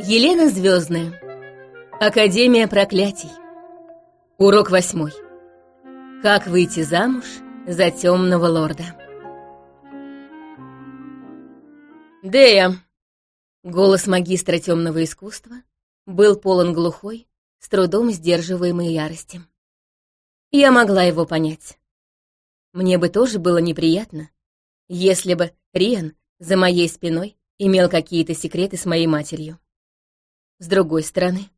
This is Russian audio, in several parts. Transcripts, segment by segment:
Елена Звездная. Академия проклятий. Урок восьмой. Как выйти замуж за темного лорда. Дея. Голос магистра темного искусства был полон глухой, с трудом сдерживаемой ярости. Я могла его понять. Мне бы тоже было неприятно, если бы Риан за моей спиной имел какие-то секреты с моей матерью. С другой стороны,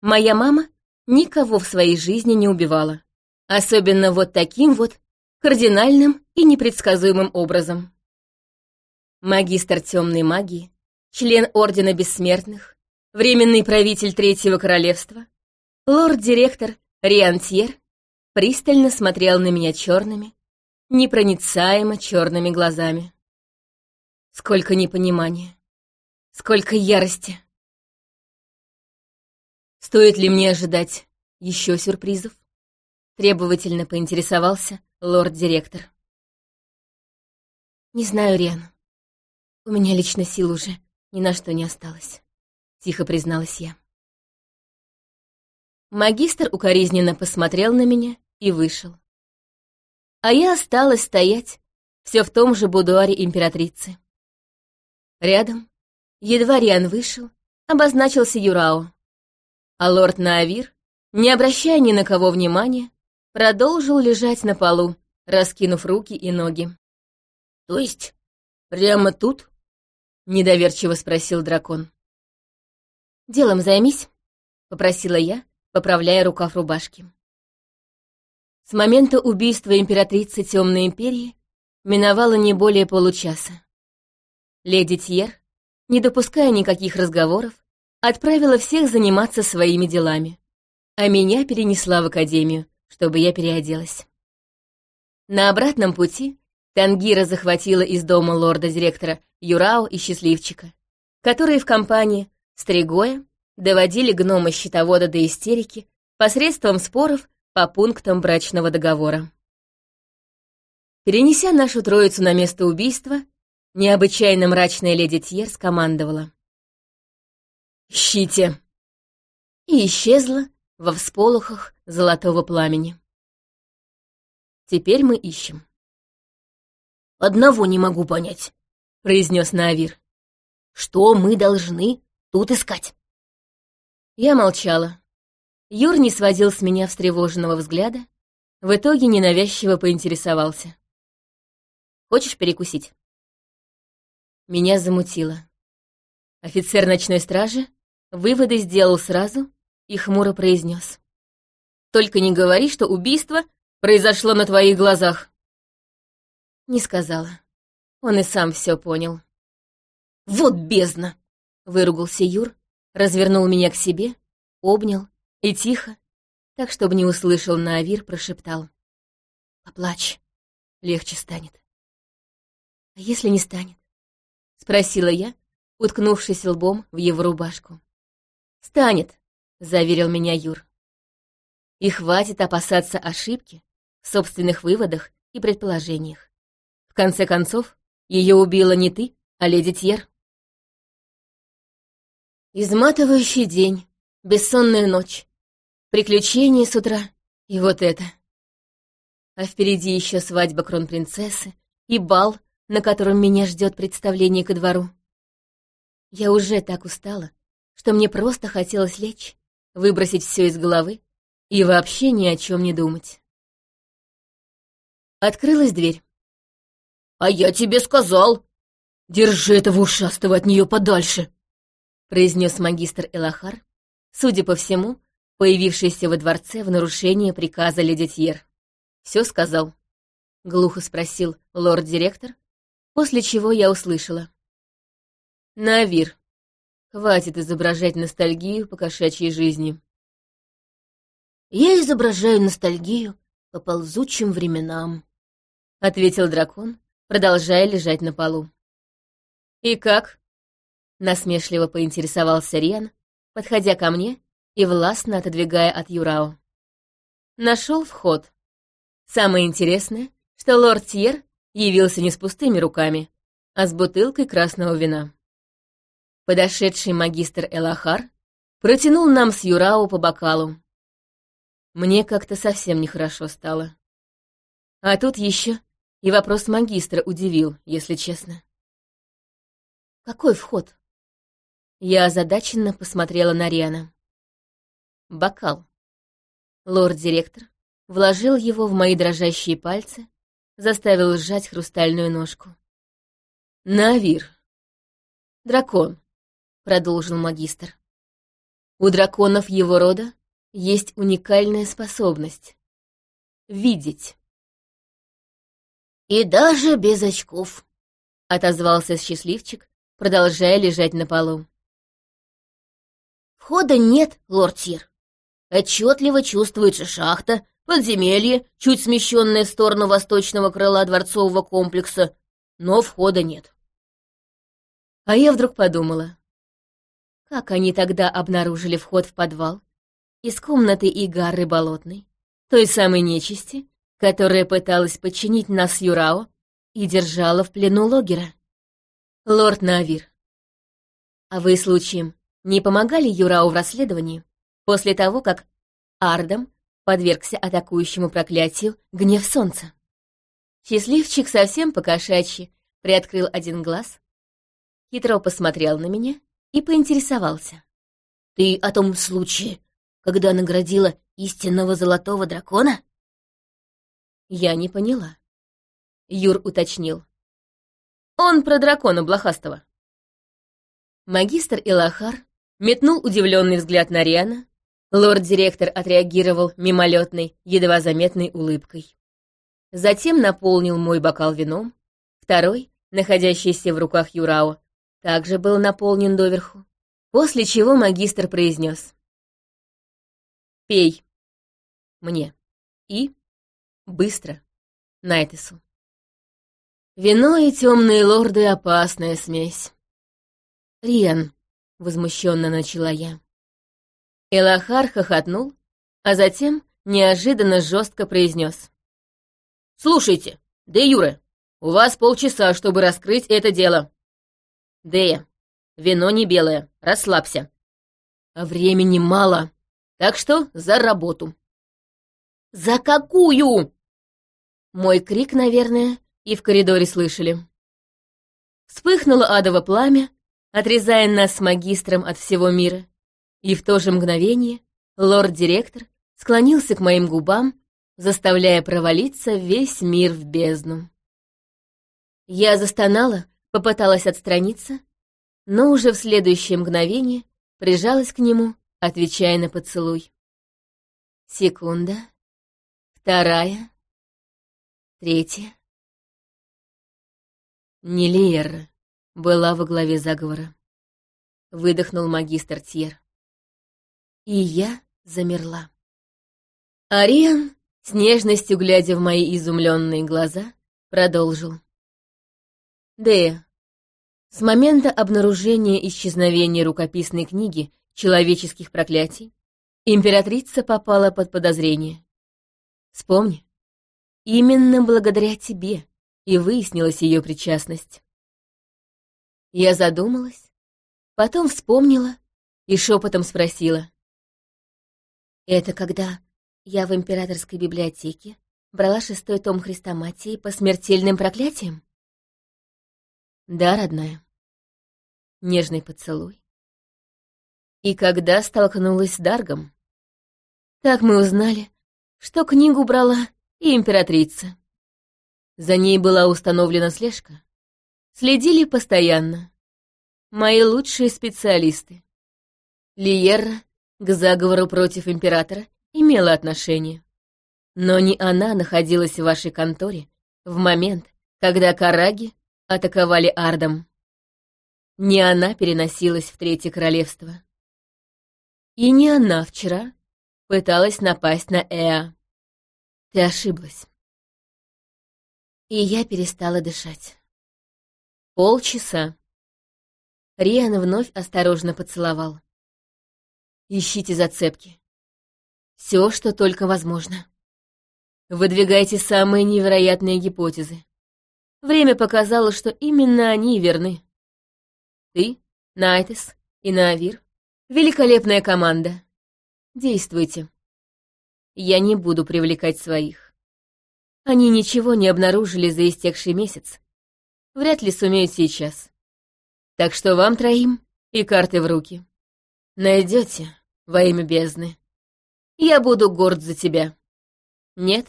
моя мама никого в своей жизни не убивала. Особенно вот таким вот кардинальным и непредсказуемым образом. Магистр темной магии, член Ордена Бессмертных, временный правитель Третьего Королевства, лорд-директор Риантьер пристально смотрел на меня черными, непроницаемо черными глазами. Сколько непонимания, сколько ярости. Стоит ли мне ожидать еще сюрпризов? Требовательно поинтересовался лорд-директор. Не знаю, Риан. У меня лично сил уже ни на что не осталось, тихо призналась я. Магистр укоризненно посмотрел на меня и вышел. А я осталась стоять все в том же будуаре императрицы. Рядом, едва Риан вышел, обозначился Юрао, а лорд Наавир, не обращая ни на кого внимания, продолжил лежать на полу, раскинув руки и ноги. «То есть прямо тут?» — недоверчиво спросил дракон. «Делом займись», — попросила я, поправляя рукав рубашки. С момента убийства императрицы Темной Империи миновало не более получаса. Леди Тьер, не допуская никаких разговоров, отправила всех заниматься своими делами, а меня перенесла в академию, чтобы я переоделась. На обратном пути Тангира захватила из дома лорда-директора Юрао и Счастливчика, которые в компании Стригоя доводили гнома-щитовода до истерики посредством споров по пунктам брачного договора. Перенеся нашу троицу на место убийства, необычайно мрачная леди Тьер скомандовала. «Ищите!» И исчезла во всполохах золотого пламени. Теперь мы ищем. «Одного не могу понять», — произнес Наавир. «Что мы должны тут искать?» Я молчала. Юр не сводил с меня встревоженного взгляда, в итоге ненавязчиво поинтересовался. «Хочешь перекусить?» Меня замутило. Офицер ночной стражи Выводы сделал сразу и хмуро произнес. «Только не говори, что убийство произошло на твоих глазах». Не сказала. Он и сам все понял. «Вот бездна!» — выругался Юр, развернул меня к себе, обнял и тихо, так, чтобы не услышал Наавир, прошептал. «Поплачь, легче станет». «А если не станет?» — спросила я, уткнувшись лбом в его рубашку. «Станет», — заверил меня Юр. «И хватит опасаться ошибки в собственных выводах и предположениях. В конце концов, ее убила не ты, а леди Тьер». Изматывающий день, бессонная ночь, приключения с утра и вот это. А впереди еще свадьба кронпринцессы и бал, на котором меня ждет представление ко двору. Я уже так устала, что мне просто хотелось лечь, выбросить все из головы и вообще ни о чем не думать. Открылась дверь. «А я тебе сказал! Держи этого ушастого от нее подальше!» произнес магистр Элахар, судя по всему, появившийся во дворце в нарушение приказа леди Тьер. «Все сказал?» — глухо спросил лорд-директор, после чего я услышала. «Навир, Хватит изображать ностальгию по кошачьей жизни. «Я изображаю ностальгию по ползучим временам», — ответил дракон, продолжая лежать на полу. «И как?» — насмешливо поинтересовался Риан, подходя ко мне и властно отодвигая от Юрао. Нашел вход. Самое интересное, что лорд Тьер явился не с пустыми руками, а с бутылкой красного вина. Подошедший магистр Элахар протянул нам с Юрау по бокалу. Мне как-то совсем нехорошо стало. А тут еще и вопрос магистра удивил, если честно. «Какой вход?» Я озадаченно посмотрела на Риана. «Бокал». Лорд-директор вложил его в мои дрожащие пальцы, заставил сжать хрустальную ножку. «Навир». «Дракон», — продолжил магистр. «У драконов его рода есть уникальная способность — видеть». «И даже без очков», — отозвался счастливчик, продолжая лежать на полу. «Входа нет, лорд Тир. Отчетливо чувствуется шахта, подземелье, чуть смещенное в сторону восточного крыла дворцового комплекса, но входа нет». А я вдруг подумала, как они тогда обнаружили вход в подвал из комнаты Игары Болотной, той самой нечисти, которая пыталась подчинить нас Юрао и держала в плену Логера. Лорд Навир, а вы, случаем, не помогали Юрао в расследовании после того, как Ардам подвергся атакующему проклятию гнев солнца? Счастливчик совсем покошачьи приоткрыл один глаз, хитро посмотрел на меня и поинтересовался. «Ты о том случае, когда наградила истинного золотого дракона?» Я не поняла. Юр уточнил. Он про дракона блохастого. Магистр Илахар метнул удивленный взгляд на Риана. Лорд-директор отреагировал мимолетной, едва заметной улыбкой. Затем наполнил мой бокал вином. Второй, находящийся в руках Юрао, также был наполнен доверху. После чего магистр произнес. «Пей. Мне. И Быстро. Найтесу. Вино и темные лорды — опасная смесь. Риан, — возмущенно начала я. Элахар хохотнул, а затем неожиданно жестко произнес. «Слушайте, де Юре, у вас полчаса, чтобы раскрыть это дело. Дея, вино не белое, расслабься. А времени мало, так что за работу». «За какую?» Мой крик, наверное, и в коридоре слышали. Вспыхнуло адово пламя, отрезая нас с магистром от всего мира, и в то же мгновение лорд-директор склонился к моим губам, заставляя провалиться весь мир в бездну. Я застонала, попыталась отстраниться, но уже в следующее мгновение прижалась к нему, отвечая на поцелуй. Секунда, вторая, Третья. Нелиер была во главе заговора. Выдохнул магистр Тьер. И я замерла. Ариан, с нежностью глядя в мои изумленные глаза, продолжил. Дея, с момента обнаружения исчезновения рукописной книги человеческих проклятий императрица попала под подозрение. Вспомни, Именно благодаря тебе и выяснилась ее причастность. Я задумалась, потом вспомнила и шепотом спросила. «Это когда я в императорской библиотеке брала шестой том Христоматии по смертельным проклятиям?» «Да, родная». Нежный поцелуй. И когда столкнулась с Даргом, так мы узнали, что книгу брала и императрица. За ней была установлена слежка. Следили постоянно. Мои лучшие специалисты. Лиерра к заговору против императора имела отношение. Но не она находилась в вашей конторе в момент, когда Караги атаковали Ардом. Не она переносилась в Третье Королевство. И не она вчера пыталась напасть на Эа. Ты ошиблась. И я перестала дышать. Полчаса. Риан вновь осторожно поцеловал. Ищите зацепки. Все, что только возможно. Выдвигайте самые невероятные гипотезы. Время показало, что именно они верны. Ты Найтес и Наавир — великолепная команда. Действуйте. Я не буду привлекать своих. Они ничего не обнаружили за истекший месяц. Вряд ли сумеют сейчас. Так что вам троим и карты в руки. Найдете во имя бездны. Я буду горд за тебя. Нет,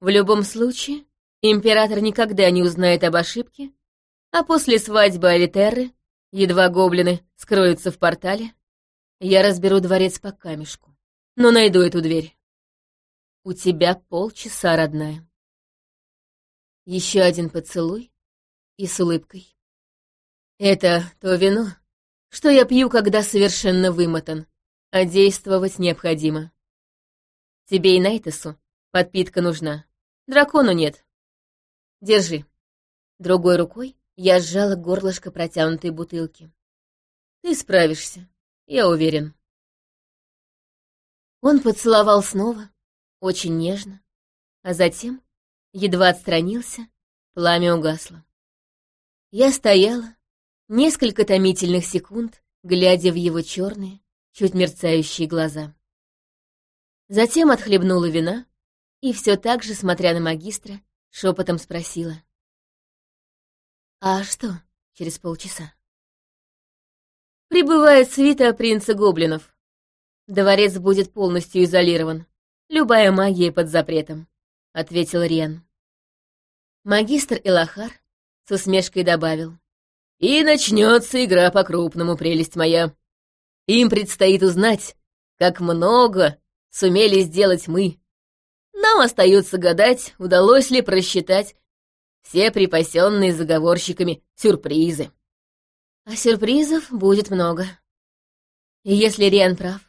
в любом случае, император никогда не узнает об ошибке, а после свадьбы Алитерры, едва гоблины скроются в портале, я разберу дворец по камешку, но найду эту дверь. У тебя полчаса, родная. Еще один поцелуй и с улыбкой. Это то вино, что я пью, когда совершенно вымотан, а действовать необходимо. Тебе и Найтесу подпитка нужна. Дракону нет. Держи. Другой рукой я сжала горлышко протянутой бутылки. Ты справишься, я уверен. Он поцеловал снова, очень нежно, а затем, едва отстранился, пламя угасло. Я стояла, несколько томительных секунд, глядя в его черные, чуть мерцающие глаза. Затем отхлебнула вина и все так же, смотря на магистра, шепотом спросила. «А что через полчаса?» «Прибывает свита принца Гоблинов. Дворец будет полностью изолирован. Любая магия под запретом», — ответил Риан. Магистр Элахар с усмешкой добавил. «И начнется игра по-крупному, прелесть моя. Им предстоит узнать, как много сумели сделать мы. Нам остается гадать, удалось ли просчитать все припасенные заговорщиками сюрпризы. А сюрпризов будет много. И если Риан прав,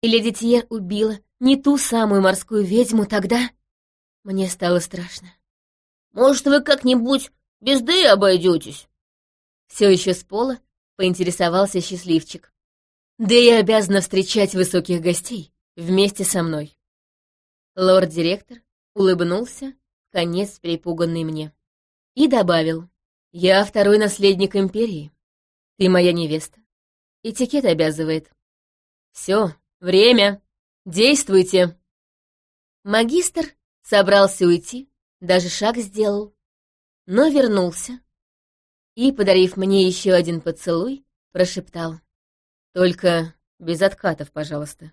и леди Тьер убила не ту самую морскую ведьму, тогда мне стало страшно. «Может, вы как-нибудь без Ды обойдетесь?» Все еще с пола поинтересовался счастливчик. Да я обязана встречать высоких гостей вместе со мной. Лорд-директор улыбнулся, конец перепуганный мне, и добавил, «Я второй наследник империи. Ты моя невеста. Этикет обязывает. Все, время. Действуйте!» Магистр собрался уйти, даже шаг сделал, но вернулся и, подарив мне еще один поцелуй, прошептал. «Только без откатов, пожалуйста».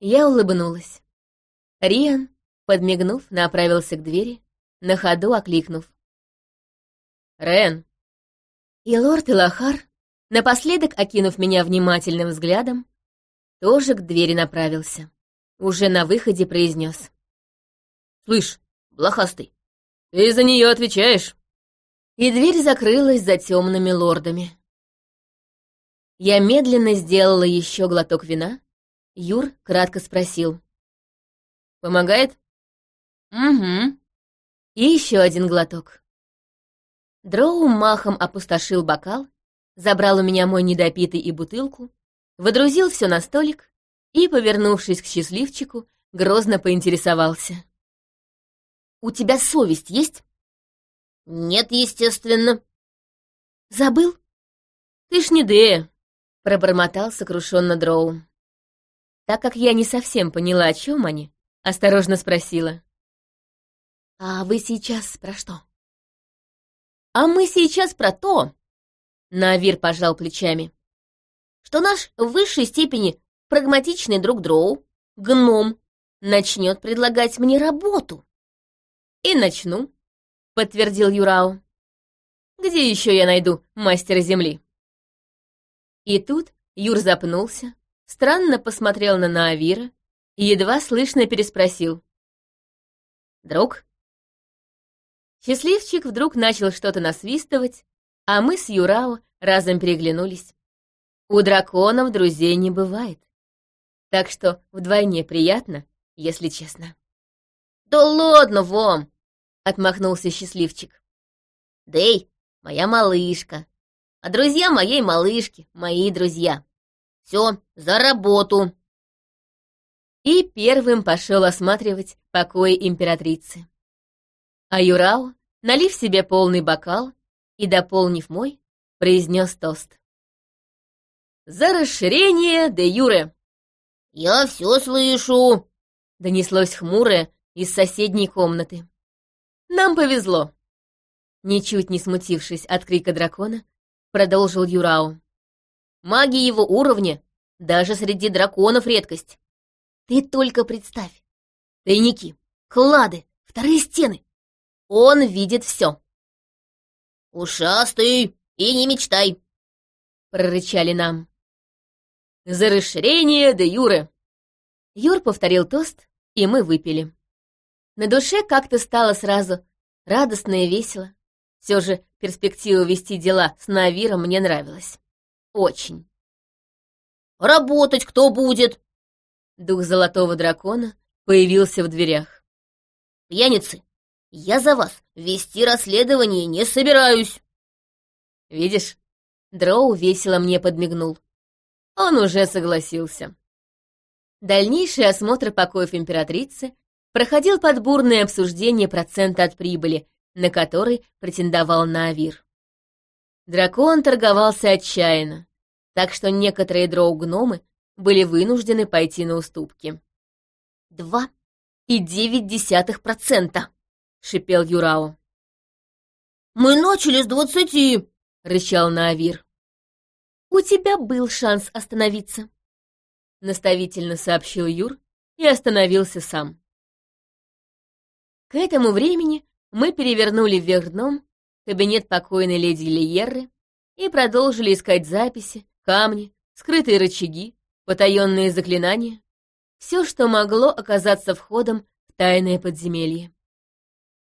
Я улыбнулась. Риан, подмигнув, направился к двери, на ходу окликнув. «Рен!» И лорд Илахар, напоследок окинув меня внимательным взглядом, тоже к двери направился. Уже на выходе произнес. «Слышь, блохастый, ты за нее отвечаешь?» И дверь закрылась за темными лордами. Я медленно сделала еще глоток вина, Юр кратко спросил. «Помогает?» «Угу». И еще один глоток. Дроу махом опустошил бокал, забрал у меня мой недопитый и бутылку, водрузил все на столик и, повернувшись к счастливчику, грозно поинтересовался. «У тебя совесть есть?» «Нет, естественно». «Забыл?» «Ты ж не Дея», — пробормотал сокрушенно Дроу. Так как я не совсем поняла, о чем они, осторожно спросила. «А вы сейчас про что?» «А мы сейчас про то...» Навир пожал плечами. «Что наш в высшей степени прагматичный друг Дроу, гном, начнет предлагать мне работу». «И начну», — подтвердил Юрао. «Где еще я найду мастера земли?» И тут Юр запнулся, странно посмотрел на Наавира и едва слышно переспросил. «Друг?» Счастливчик вдруг начал что-то насвистывать, а мы с Юрао разом переглянулись. У драконов друзей не бывает. Так что вдвойне приятно, если честно. «Да ладно вам!» — отмахнулся счастливчик. «Дэй, моя малышка, а друзья моей малышки, мои друзья. Все, за работу!» И первым пошел осматривать покои императрицы. А Юрао, налив себе полный бокал и дополнив мой, произнес тост. за расширение де юре!» «Я все слышу!» — донеслось хмурое из соседней комнаты. «Нам повезло!» Ничуть не смутившись от крика дракона, продолжил Юрао. «Маги его уровня даже среди драконов редкость. Ты только представь. Тайники, клады, вторые стены. Он видит все. «Ушастый, и не мечтай!» — прорычали нам. «За расширение де Юры!» Юр повторил тост, и мы выпили. На душе как-то стало сразу радостно и весело. Все же перспектива вести дела с Навиром мне нравилась. Очень. «Работать кто будет?» Дух золотого дракона появился в дверях. «Пьяницы, я за вас вести расследование не собираюсь!» «Видишь?» Дроу весело мне подмигнул. Он уже согласился. Дальнейший осмотр покоев императрицы проходил под бурное обсуждение процента от прибыли, на который претендовал на. Дракон торговался отчаянно, так что некоторые дроу-гномы были вынуждены пойти на уступки. «Два и девять десятых процента!» — шипел Юрао. «Мы начали с двадцати!» — рычал Наавир. «У тебя был шанс остановиться», — наставительно сообщил Юр и остановился сам. К этому времени мы перевернули вверх дном кабинет покойной леди Лиерры и продолжили искать записи, камни, скрытые рычаги, потаенные заклинания, все, что могло оказаться входом в тайное подземелье.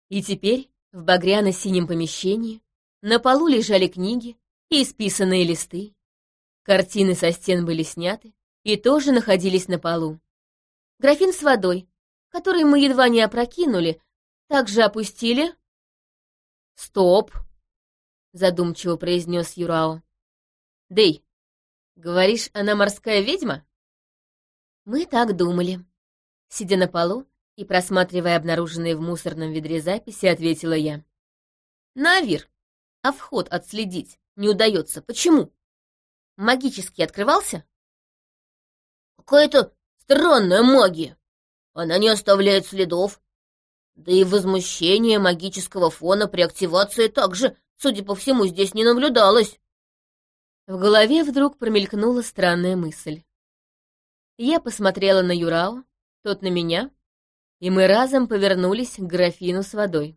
И теперь в багряно-синем помещении на полу лежали книги и исписанные листы. Картины со стен были сняты и тоже находились на полу. Графин с водой, который мы едва не опрокинули, также опустили. «Стоп!» — задумчиво произнес Юрао. «Дэй, говоришь, она морская ведьма?» Мы так думали. Сидя на полу и просматривая обнаруженные в мусорном ведре записи, ответила я. «Навир, а вход отследить не удается. Почему? Магически открывался?» «Какая-то странная магия. Она не оставляет следов, да и возмущение магического фона при активации также, судя по всему, здесь не наблюдалось. В голове вдруг промелькнула странная мысль. Я посмотрела на Юрао, тот на меня, и мы разом повернулись к графину с водой.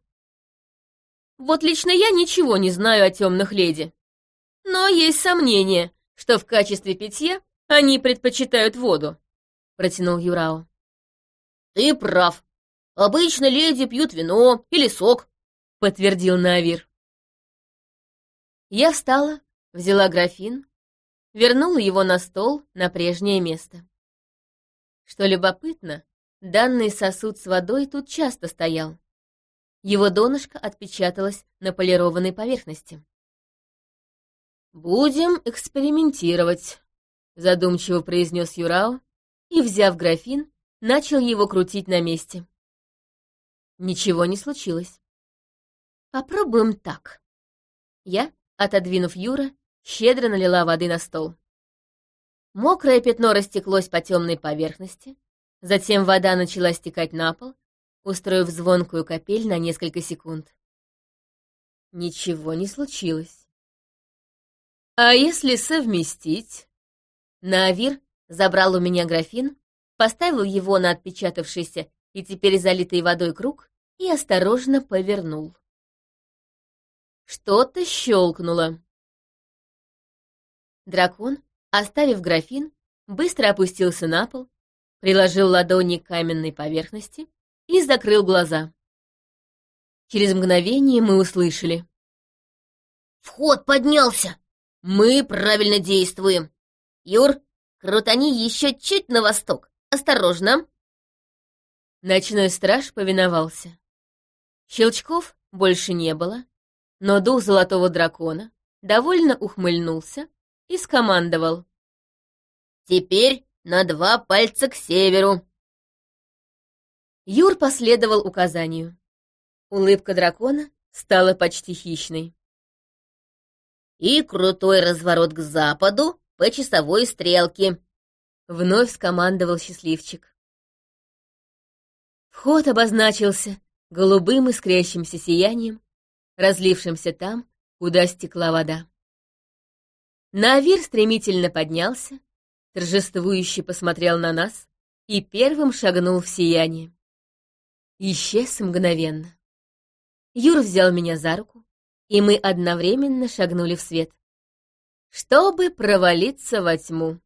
Вот лично я ничего не знаю о темных леди. Но есть сомнение, что в качестве питья они предпочитают воду, протянул Юрао. Ты прав, Обычно леди пьют вино или сок», — подтвердил Навир. Я встала, взяла графин, вернула его на стол на прежнее место. Что любопытно, данный сосуд с водой тут часто стоял. Его донышко отпечаталось на полированной поверхности. «Будем экспериментировать», — задумчиво произнес Юрао и, взяв графин, начал его крутить на месте. Ничего не случилось. Попробуем так. Я, отодвинув Юра, щедро налила воды на стол. Мокрое пятно растеклось по темной поверхности, затем вода начала стекать на пол, устроив звонкую капель на несколько секунд. Ничего не случилось. А если совместить? Наавир забрал у меня графин, поставил его на отпечатавшийся и теперь залитый водой круг и осторожно повернул. Что-то щелкнуло. Дракон, оставив графин, быстро опустился на пол, приложил ладони к каменной поверхности и закрыл глаза. Через мгновение мы услышали. «Вход поднялся! Мы правильно действуем! Юр, крутани еще чуть на восток! Осторожно!» Ночной страж повиновался. Щелчков больше не было, но дух золотого дракона довольно ухмыльнулся и скомандовал. «Теперь на два пальца к северу!» Юр последовал указанию. Улыбка дракона стала почти хищной. «И крутой разворот к западу по часовой стрелке», — вновь скомандовал счастливчик. Вход обозначился голубым искрящимся сиянием, разлившимся там, куда стекла вода. Навир стремительно поднялся, торжествующе посмотрел на нас и первым шагнул в сияние. Исчез мгновенно. Юр взял меня за руку, и мы одновременно шагнули в свет, чтобы провалиться во тьму.